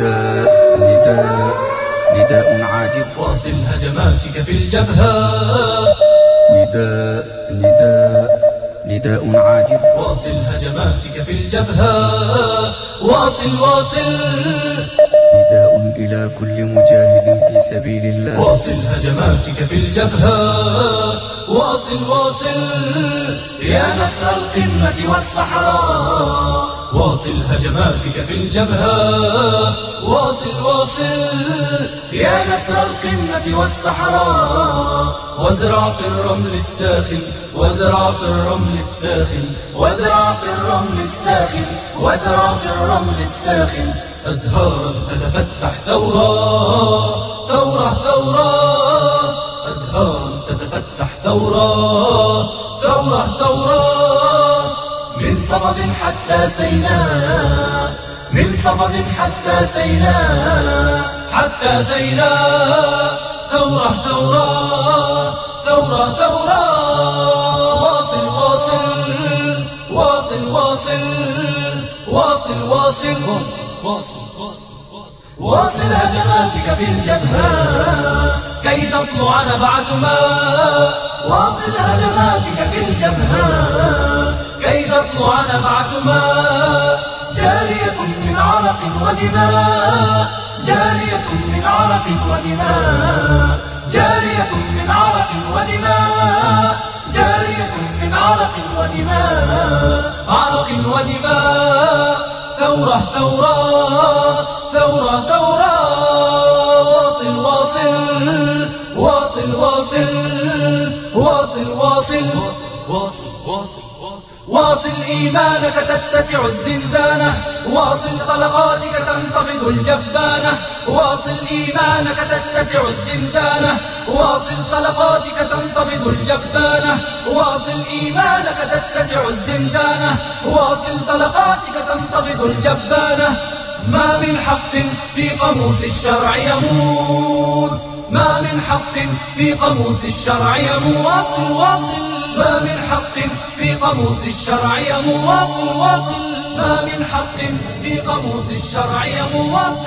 نداء نداء نداء عاجل. واصل هجماتك في الجبهة نداء نداء نداء عاجل. واصل هجماتك في الجبهة واصل واصل. نداء إلى كل مجاهد في سبيل الله. واصل هجماتك في الجبهة واصل واصل. نسر القمة والصحراء. واصل هجماتك في الجبهة. واصل واصل يا نسر القمة والصحراء. وازرع في الرمل الساخن وازرع في الرمل الساخن وازرع في الرمل الساخن وازرع في الرمل الساخن. أزهارا تتفتح ثورة. ثورة ثورة. أزهارا تتفتح ثورة. ثورة ثورة من صمد حتى سيناء من صمد حتى سيناء حتى سيناء ثورة ثورة ثورة ثورة واصل واصل. واصل واصل. واصل واصل. واصل واصل واصل هجماتك في الجبهة. كي تطلع نبعة ماء واصل هجماتك في الجبهة كي تطلع نبعة ماء جارية من عرق ودماء جارية من عرق ودماء. جارية من عرق ودماء جارية من عرق ودماء. عرق ودماء. ثورة ثورة ثورة ثورة. واصل واصل واصل واصل. واصل واصل. واصل واصل واصل إيمانك تتسع الزنزانة. واصل طلقاتك تنتفض الجبانة. واصل إيمانك تتسع الزنزانة. واصل طلقاتك تنتفض الجبانة. واصل إيمانك تتسع الزنزانة. واصل طلقاتك تنتفض الجبانة. ما من حق في قاموس الشرع يموت. حق في قاموس الشرع يموت واصل واصل. ما من حق في قاموس الشرع يموت واصل واصل. ما من حق في قاموس الشرع يموت واصل.